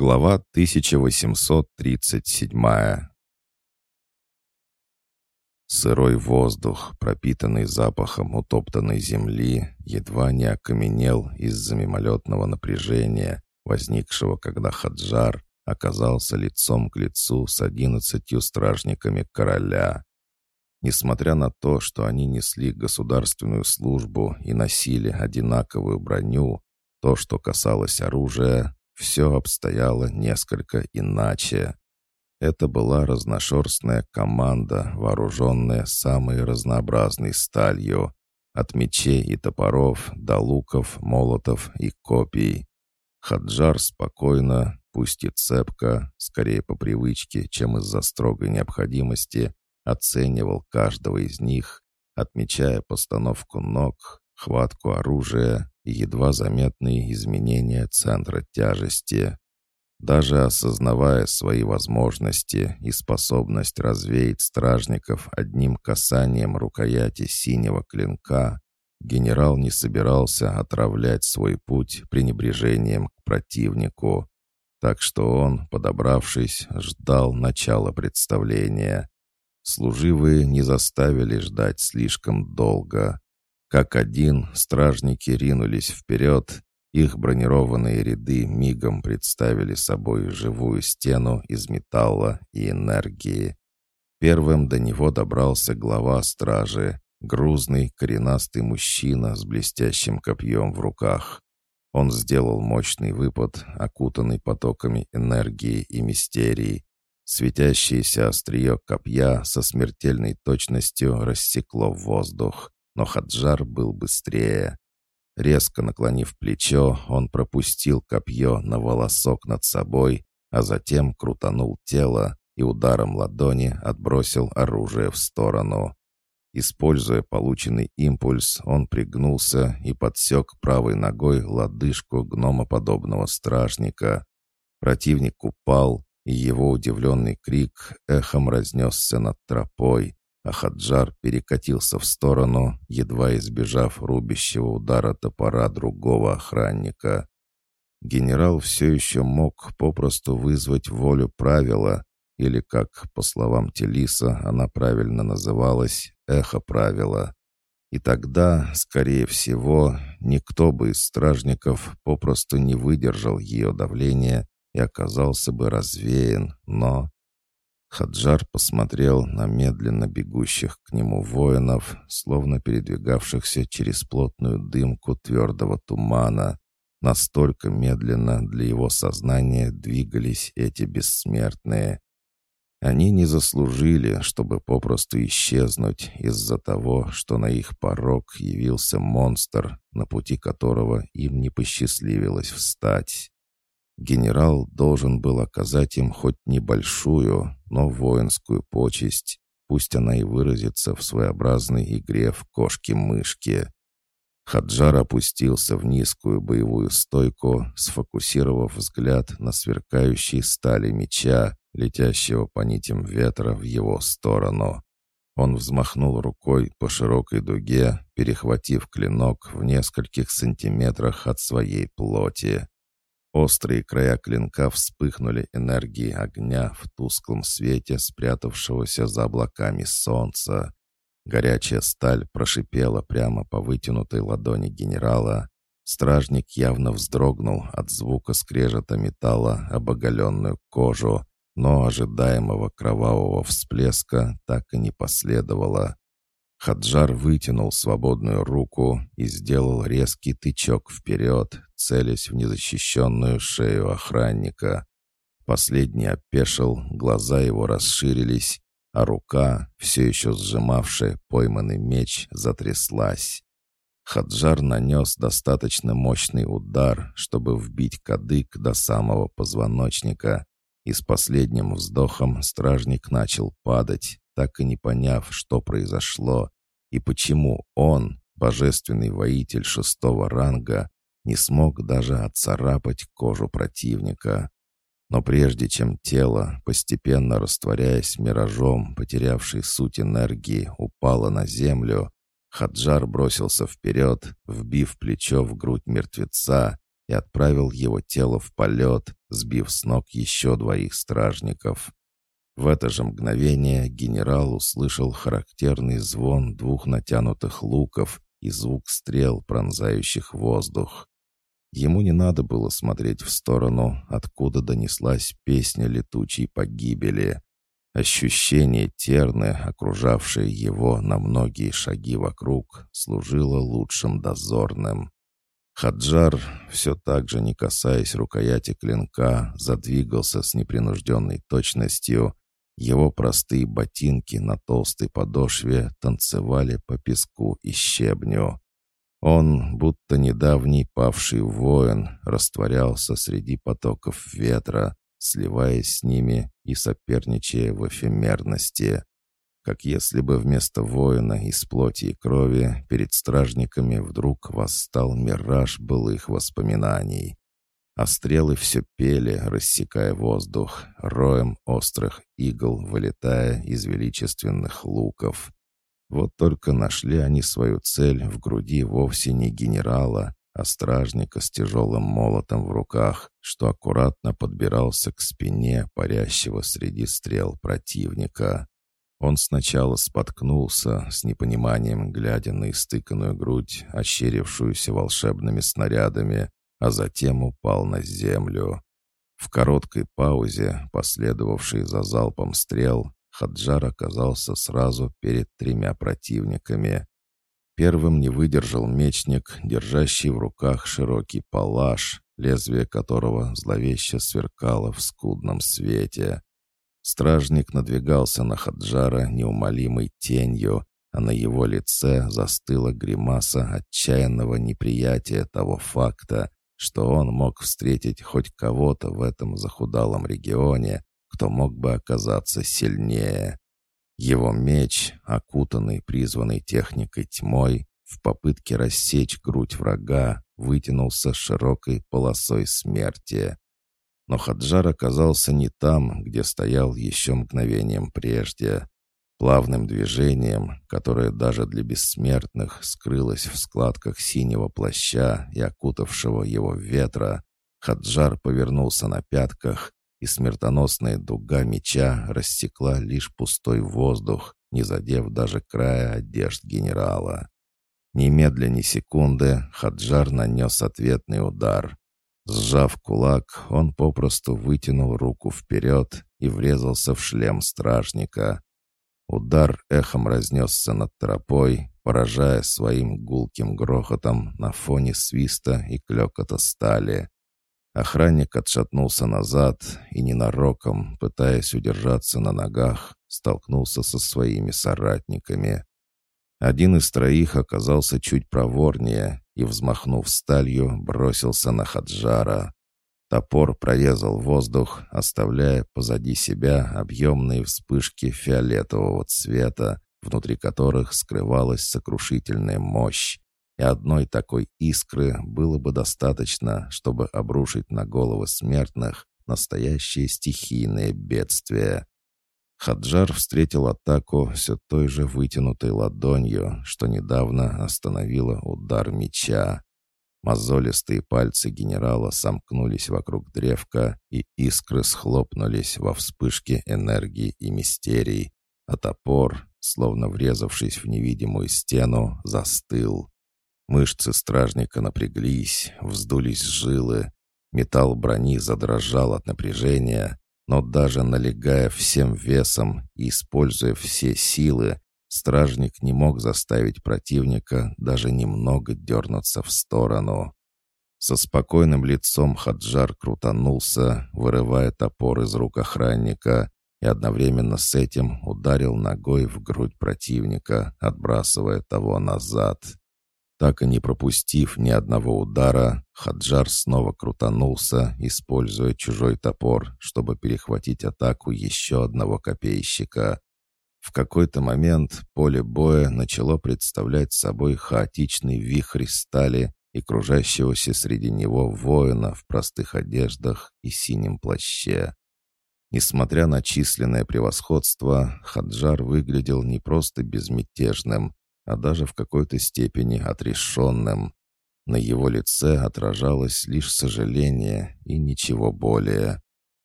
Глава 1837 Сырой воздух, пропитанный запахом утоптанной земли, едва не окаменел из-за мимолетного напряжения, возникшего, когда Хаджар оказался лицом к лицу с одиннадцатью стражниками короля. Несмотря на то, что они несли государственную службу и носили одинаковую броню, то, что касалось оружия, все обстояло несколько иначе. Это была разношерстная команда, вооруженная самой разнообразной сталью, от мечей и топоров до луков, молотов и копий. Хаджар спокойно, пусть и цепко, скорее по привычке, чем из-за строгой необходимости, оценивал каждого из них, отмечая постановку ног, хватку оружия и едва заметные изменения центра тяжести. Даже осознавая свои возможности и способность развеять стражников одним касанием рукояти синего клинка, генерал не собирался отравлять свой путь пренебрежением к противнику. Так что он, подобравшись, ждал начала представления. Служивые не заставили ждать слишком долго. Как один, стражники ринулись вперед, их бронированные ряды мигом представили собой живую стену из металла и энергии. Первым до него добрался глава стражи, грузный, коренастый мужчина с блестящим копьем в руках. Он сделал мощный выпад, окутанный потоками энергии и мистерии. Светящееся острие копья со смертельной точностью рассекло воздух но Хаджар был быстрее. Резко наклонив плечо, он пропустил копье на волосок над собой, а затем крутанул тело и ударом ладони отбросил оружие в сторону. Используя полученный импульс, он пригнулся и подсек правой ногой лодыжку гномоподобного стражника. Противник упал, и его удивленный крик эхом разнесся над тропой, а Хаджар перекатился в сторону, едва избежав рубящего удара топора другого охранника. Генерал все еще мог попросту вызвать волю правила, или, как, по словам Телиса, она правильно называлась, эхо правила. И тогда, скорее всего, никто бы из стражников попросту не выдержал ее давления и оказался бы развеян, но... Хаджар посмотрел на медленно бегущих к нему воинов, словно передвигавшихся через плотную дымку твердого тумана. Настолько медленно для его сознания двигались эти бессмертные. Они не заслужили, чтобы попросту исчезнуть из-за того, что на их порог явился монстр, на пути которого им не посчастливилось встать. Генерал должен был оказать им хоть небольшую, но воинскую почесть, пусть она и выразится в своеобразной игре в кошки-мышки. Хаджар опустился в низкую боевую стойку, сфокусировав взгляд на сверкающей стали меча, летящего по нитям ветра в его сторону. Он взмахнул рукой по широкой дуге, перехватив клинок в нескольких сантиметрах от своей плоти. Острые края клинка вспыхнули энергией огня в тусклом свете спрятавшегося за облаками солнца. Горячая сталь прошипела прямо по вытянутой ладони генерала. Стражник явно вздрогнул от звука скрежета металла об оголенную кожу, но ожидаемого кровавого всплеска так и не последовало. Хаджар вытянул свободную руку и сделал резкий тычок вперед, целясь в незащищенную шею охранника. Последний опешил, глаза его расширились, а рука, все еще сжимавшая пойманный меч, затряслась. Хаджар нанес достаточно мощный удар, чтобы вбить кадык до самого позвоночника, и с последним вздохом стражник начал падать, так и не поняв, что произошло и почему он, божественный воитель шестого ранга, не смог даже отцарапать кожу противника. Но прежде чем тело, постепенно растворяясь миражом, потерявший суть энергии, упало на землю, Хаджар бросился вперед, вбив плечо в грудь мертвеца и отправил его тело в полет, сбив с ног еще двоих стражников. В это же мгновение генерал услышал характерный звон двух натянутых луков и звук стрел, пронзающих воздух. Ему не надо было смотреть в сторону, откуда донеслась песня летучей погибели. Ощущение терны, окружавшее его на многие шаги вокруг, служило лучшим дозорным. Хаджар, все так же не касаясь рукояти клинка, задвигался с непринужденной точностью. Его простые ботинки на толстой подошве танцевали по песку и щебню. Он, будто недавний павший воин, растворялся среди потоков ветра, сливаясь с ними и соперничая в эфемерности. Как если бы вместо воина из плоти и крови перед стражниками вдруг восстал мираж былых воспоминаний. А стрелы все пели, рассекая воздух, роем острых игл, вылетая из величественных луков. Вот только нашли они свою цель в груди вовсе не генерала, а стражника с тяжелым молотом в руках, что аккуратно подбирался к спине парящего среди стрел противника. Он сначала споткнулся, с непониманием глядя на истыканную грудь, ощерившуюся волшебными снарядами, а затем упал на землю. В короткой паузе, последовавшей за залпом стрел, Хаджар оказался сразу перед тремя противниками. Первым не выдержал мечник, держащий в руках широкий палаш, лезвие которого зловеще сверкало в скудном свете. Стражник надвигался на Хаджара неумолимой тенью, а на его лице застыла гримаса отчаянного неприятия того факта, что он мог встретить хоть кого-то в этом захудалом регионе, кто мог бы оказаться сильнее. Его меч, окутанный призванной техникой тьмой, в попытке рассечь грудь врага, вытянулся широкой полосой смерти. Но Хаджар оказался не там, где стоял еще мгновением прежде. Плавным движением, которое даже для бессмертных скрылось в складках синего плаща и окутавшего его ветра, Хаджар повернулся на пятках и смертоносная дуга меча рассекла лишь пустой воздух, не задев даже края одежд генерала. Немедля ни секунды Хаджар нанес ответный удар. Сжав кулак, он попросту вытянул руку вперед и врезался в шлем стражника. Удар эхом разнесся над тропой, поражая своим гулким грохотом на фоне свиста и клекота стали. Охранник отшатнулся назад и ненароком, пытаясь удержаться на ногах, столкнулся со своими соратниками. Один из троих оказался чуть проворнее и, взмахнув сталью, бросился на Хаджара. Топор прорезал воздух, оставляя позади себя объемные вспышки фиолетового цвета, внутри которых скрывалась сокрушительная мощь, и одной такой искры было бы достаточно, чтобы обрушить на головы смертных настоящее стихийное бедствие. Хаджар встретил атаку все той же вытянутой ладонью, что недавно остановила удар меча. Мозолистые пальцы генерала сомкнулись вокруг древка, и искры схлопнулись во вспышке энергии и мистерий, а топор, словно врезавшись в невидимую стену, застыл. Мышцы стражника напряглись, вздулись жилы. Металл брони задрожал от напряжения, но даже налегая всем весом и используя все силы, стражник не мог заставить противника даже немного дернуться в сторону. Со спокойным лицом Хаджар крутанулся, вырывая топор из рук охранника, и одновременно с этим ударил ногой в грудь противника, отбрасывая того назад. Так и не пропустив ни одного удара, Хаджар снова крутанулся, используя чужой топор, чтобы перехватить атаку еще одного копейщика. В какой-то момент поле боя начало представлять собой хаотичный вихрь стали и кружащегося среди него воина в простых одеждах и синем плаще. Несмотря на численное превосходство, Хаджар выглядел не просто безмятежным, а даже в какой-то степени отрешенным. На его лице отражалось лишь сожаление и ничего более.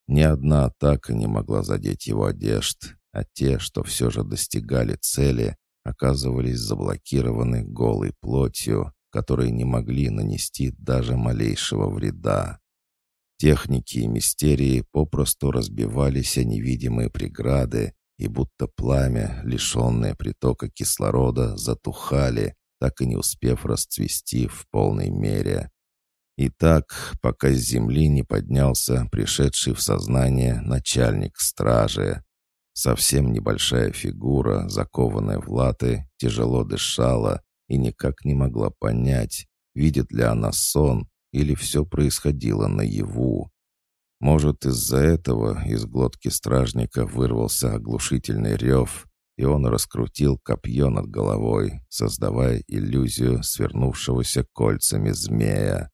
Ни одна атака не могла задеть его одежд, а те, что все же достигали цели, оказывались заблокированы голой плотью, которые не могли нанести даже малейшего вреда. Техники и мистерии попросту разбивались о невидимые преграды, и будто пламя, лишенное притока кислорода, затухали, так и не успев расцвести в полной мере. И так, пока с земли не поднялся пришедший в сознание начальник стражи. Совсем небольшая фигура, закованная в латы, тяжело дышала и никак не могла понять, видит ли она сон или все происходило наяву. Может, из-за этого из глотки стражника вырвался оглушительный рев, и он раскрутил копье над головой, создавая иллюзию свернувшегося кольцами змея.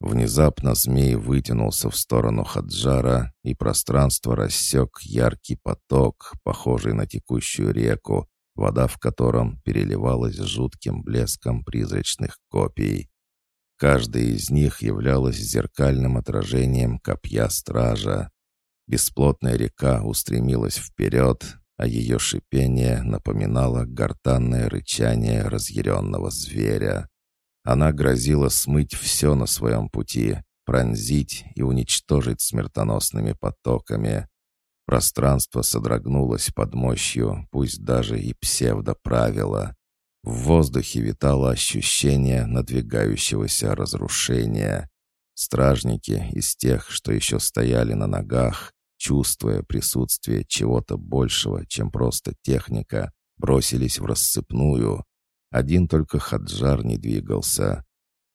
Внезапно змей вытянулся в сторону Хаджара, и пространство рассек яркий поток, похожий на текущую реку, вода в котором переливалась жутким блеском призрачных копий. Каждая из них являлась зеркальным отражением копья стража. Бесплотная река устремилась вперед, а ее шипение напоминало гортанное рычание разъяренного зверя. Она грозила смыть все на своем пути, пронзить и уничтожить смертоносными потоками. Пространство содрогнулось под мощью, пусть даже и псевдоправила. В воздухе витало ощущение надвигающегося разрушения. Стражники из тех, что еще стояли на ногах, чувствуя присутствие чего-то большего, чем просто техника, бросились в рассыпную, один только Хаджар не двигался.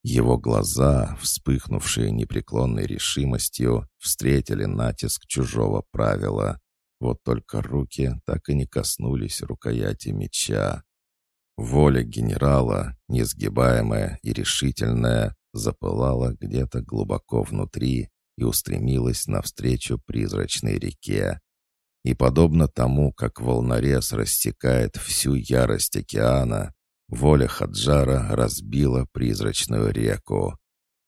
Его глаза, вспыхнувшие непреклонной решимостью, встретили натиск чужого правила. Вот только руки так и не коснулись рукояти меча. Воля генерала, несгибаемая и решительная, запылала где-то глубоко внутри и устремилась навстречу призрачной реке. И подобно тому, как волнорез рассекает всю ярость океана, Воля Хаджара разбила призрачную реку.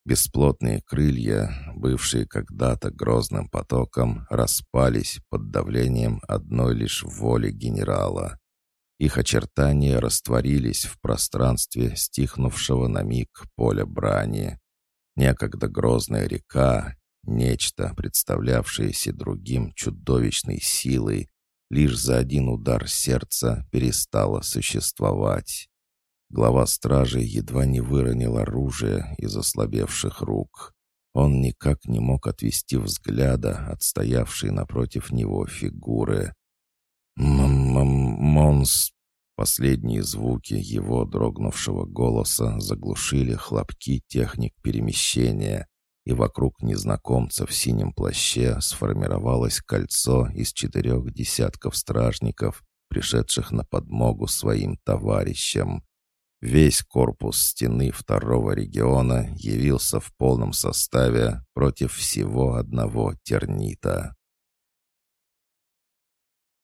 Бесплотные крылья, бывшие когда-то грозным потоком, распались под давлением одной лишь воли генерала. Их очертания растворились в пространстве стихнувшего на миг поля брани. Некогда грозная река, нечто, представлявшееся другим чудовищной силой, лишь за один удар сердца перестала существовать. Глава стражи едва не выронил оружие из ослабевших рук. Он никак не мог отвести взгляда от стоявшей напротив него фигуры. «М-м-монс...» Последние звуки его дрогнувшего голоса заглушили хлопки техник перемещения, и вокруг незнакомца в синем плаще сформировалось кольцо из четырех десятков стражников, пришедших на подмогу своим товарищам. Весь корпус стены второго региона явился в полном составе против всего одного тернита.